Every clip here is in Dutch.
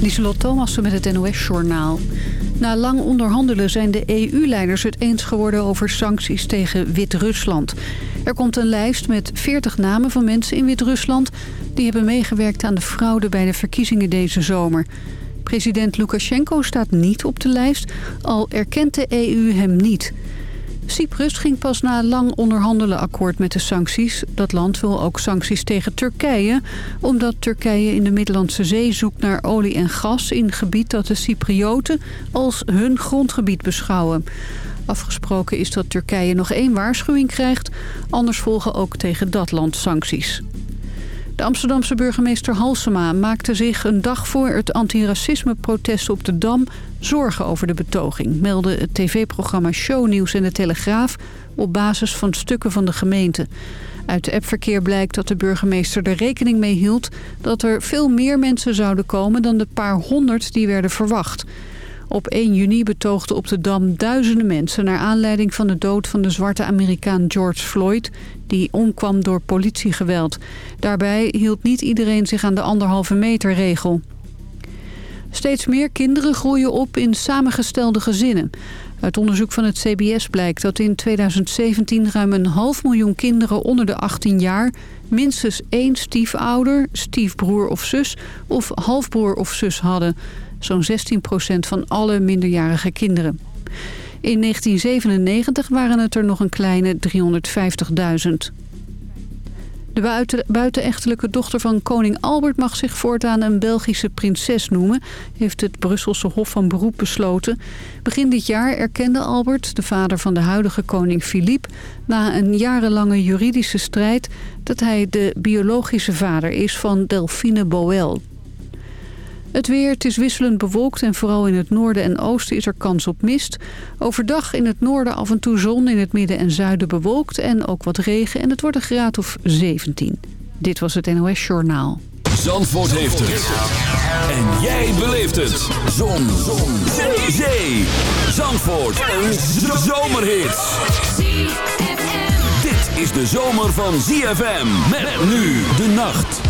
Lieselot Thomassen met het NOS-journaal. Na lang onderhandelen zijn de EU-leiders het eens geworden over sancties tegen Wit-Rusland. Er komt een lijst met 40 namen van mensen in Wit-Rusland... die hebben meegewerkt aan de fraude bij de verkiezingen deze zomer. President Lukashenko staat niet op de lijst, al erkent de EU hem niet... Cyprus ging pas na lang onderhandelen akkoord met de sancties. Dat land wil ook sancties tegen Turkije... omdat Turkije in de Middellandse Zee zoekt naar olie en gas... in gebied dat de Cyprioten als hun grondgebied beschouwen. Afgesproken is dat Turkije nog één waarschuwing krijgt... anders volgen ook tegen dat land sancties. De Amsterdamse burgemeester Halsema maakte zich een dag voor het antiracisme-protest op de Dam zorgen over de betoging, meldde het tv-programma Shownieuws en de Telegraaf op basis van stukken van de gemeente. Uit de appverkeer blijkt dat de burgemeester er rekening mee hield dat er veel meer mensen zouden komen dan de paar honderd die werden verwacht. Op 1 juni betoogden op de Dam duizenden mensen... naar aanleiding van de dood van de zwarte Amerikaan George Floyd... die omkwam door politiegeweld. Daarbij hield niet iedereen zich aan de anderhalve meter regel. Steeds meer kinderen groeien op in samengestelde gezinnen. Uit onderzoek van het CBS blijkt dat in 2017 ruim een half miljoen kinderen onder de 18 jaar... minstens één stiefouder, stiefbroer of zus of halfbroer of zus hadden zo'n 16% van alle minderjarige kinderen. In 1997 waren het er nog een kleine 350.000. De buitenechtelijke dochter van koning Albert mag zich voortaan een Belgische prinses noemen, heeft het Brusselse Hof van Beroep besloten. Begin dit jaar erkende Albert, de vader van de huidige koning Philippe, na een jarenlange juridische strijd dat hij de biologische vader is van Delphine Boel. Het weer, het is wisselend bewolkt en vooral in het noorden en oosten is er kans op mist. Overdag in het noorden af en toe zon, in het midden en zuiden bewolkt en ook wat regen. En het wordt een graad of 17. Dit was het NOS Journaal. Zandvoort heeft het. En jij beleeft het. Zon. zon. Zee. Zee. Zandvoort. Een zomerhit. Dit is de zomer van ZFM. Met nu de nacht.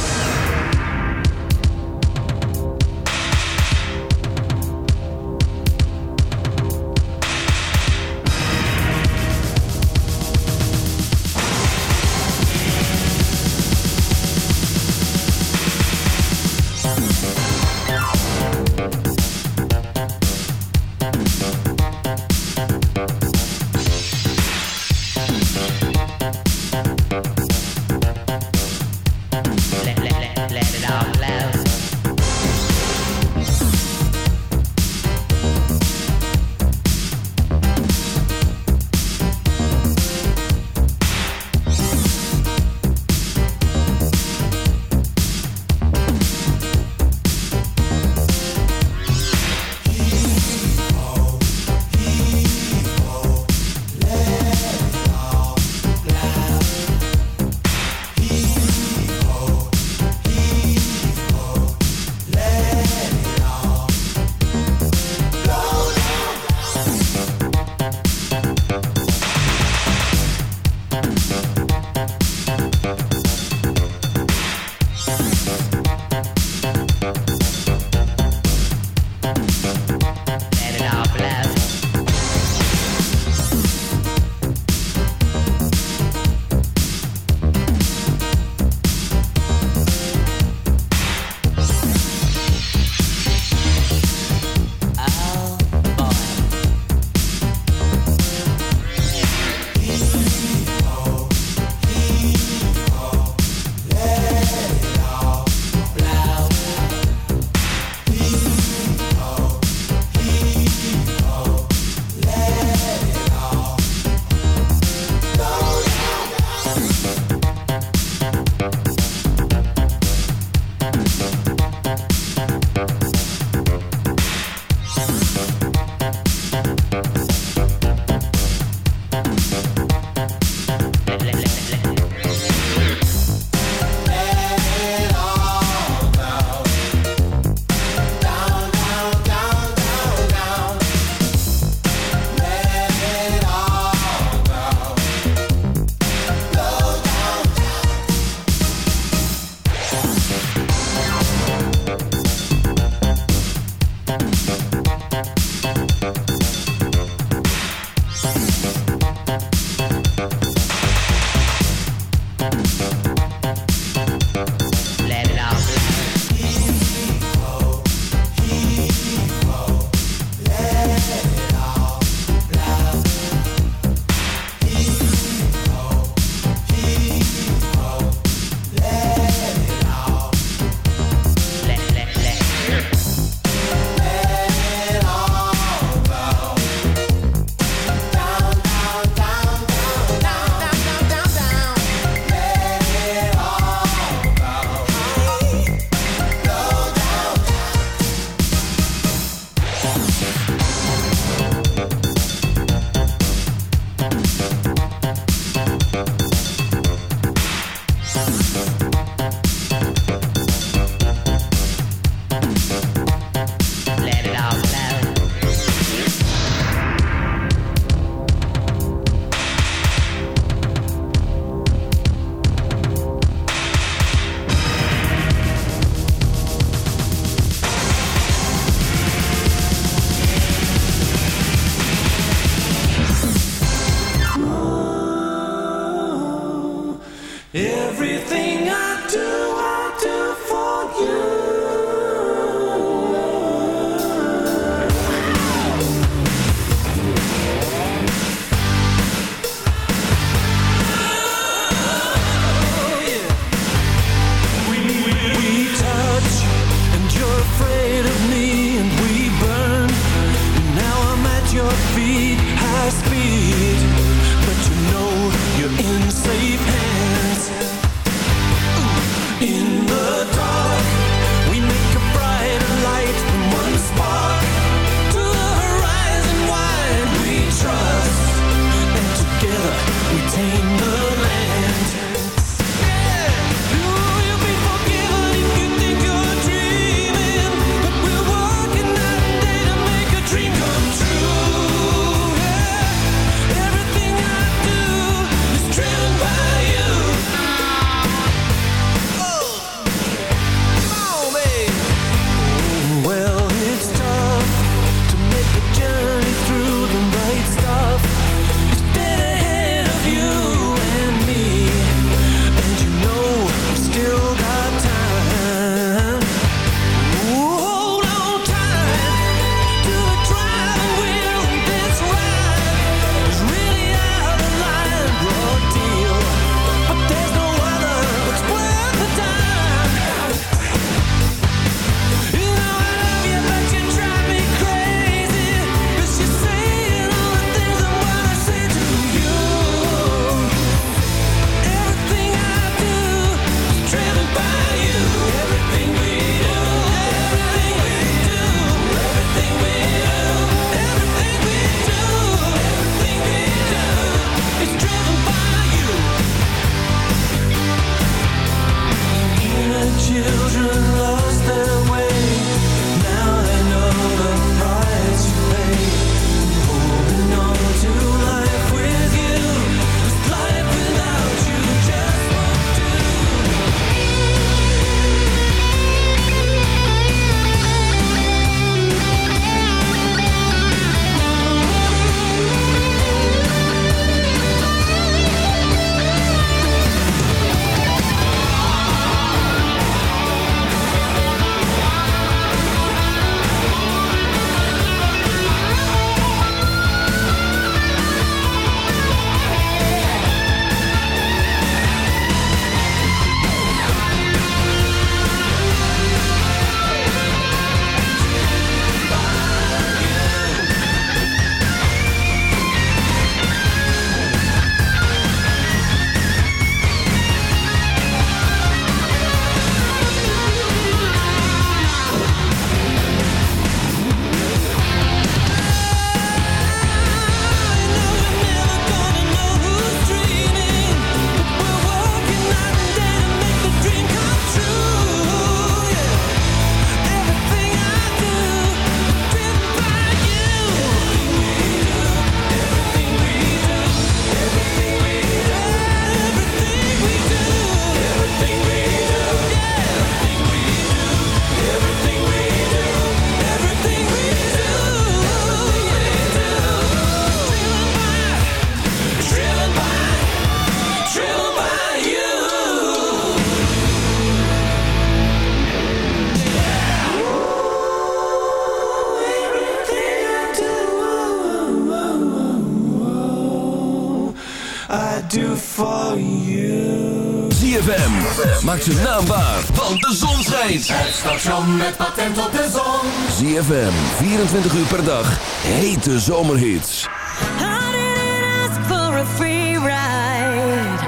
maakt zijn want de zon schijnt. Het station met patent op de zon. ZFM, 24 uur per dag, hete zomerhits. I didn't ask for a free ride.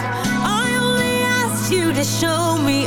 I only asked you to show me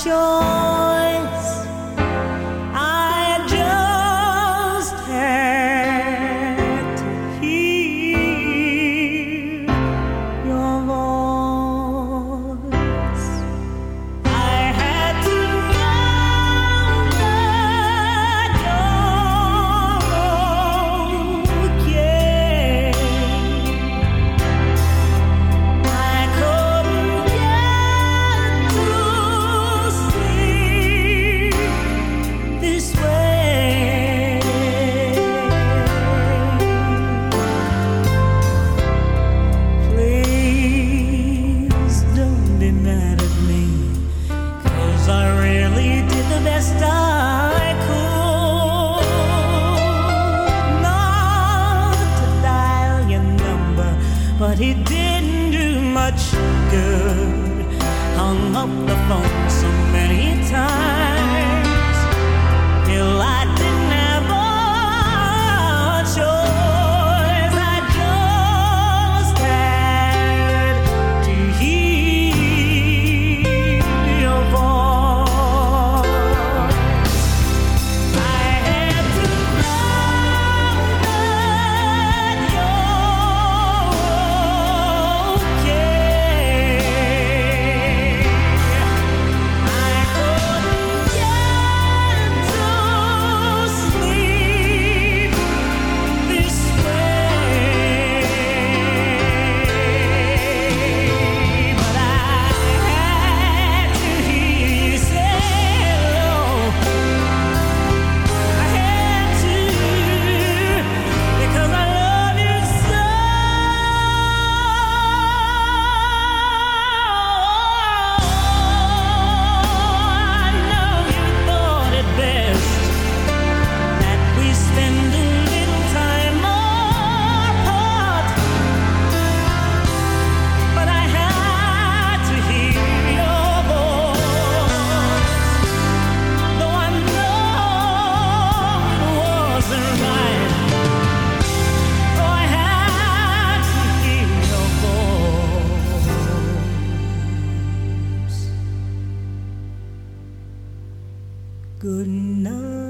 しょう。good night.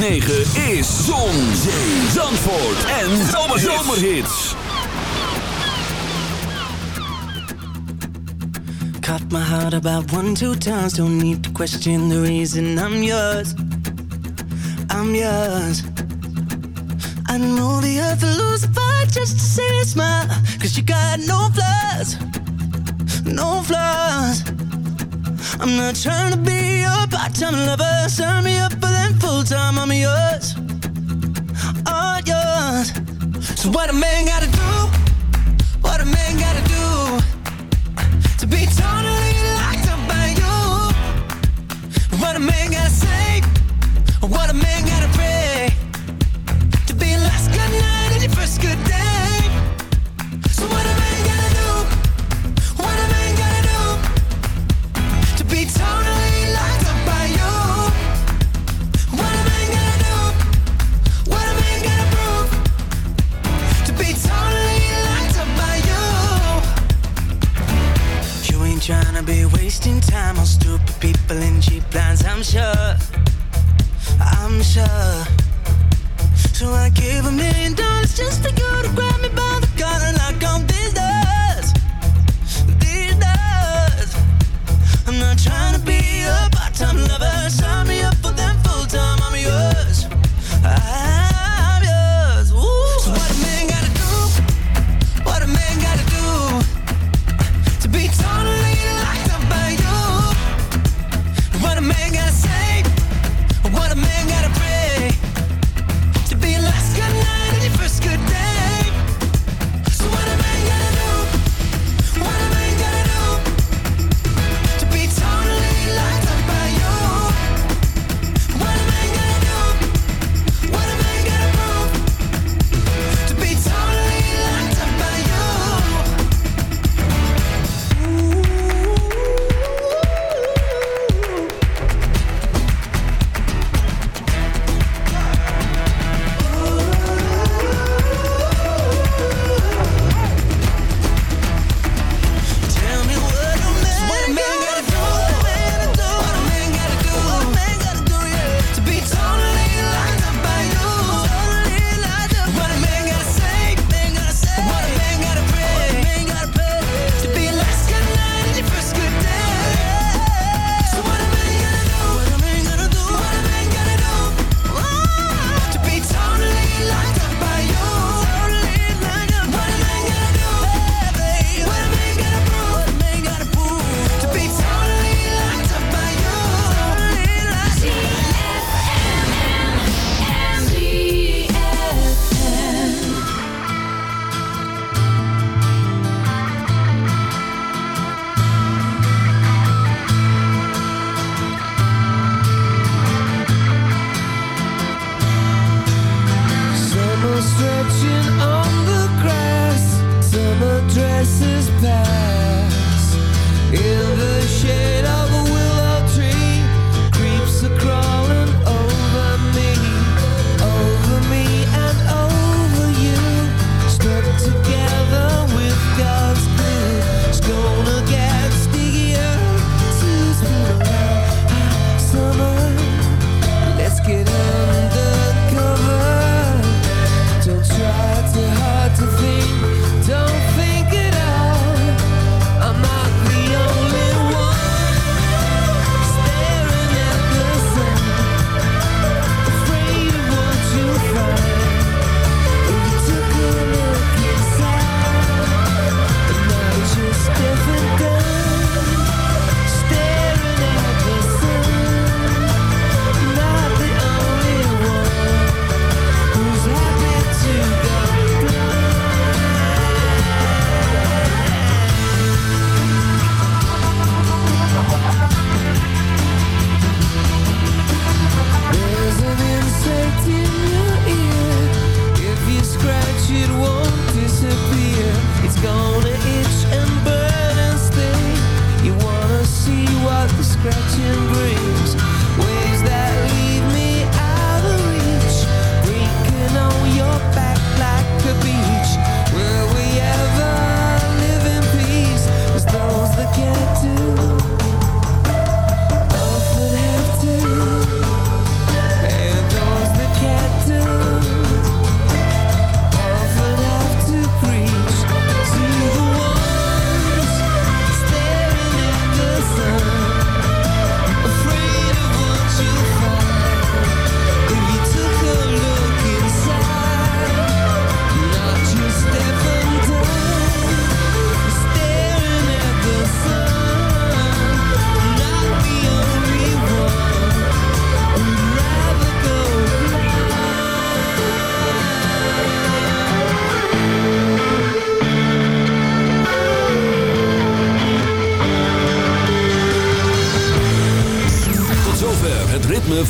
106.9 is Zon, Zandvoort en Zomerhits. Cut my heart about one, two times. Don't need to question the reason I'm yours. I'm yours. I know the earth will lose a fight just to see a smile. Cause you got no flaws. No flaws. I'm not trying to be your part-time lover. Sign me up, for them full-time I'm yours, all yours. So what a man gotta do? people in cheap plans, I'm sure. I'm sure. So I give a million dollars just to go to grab me by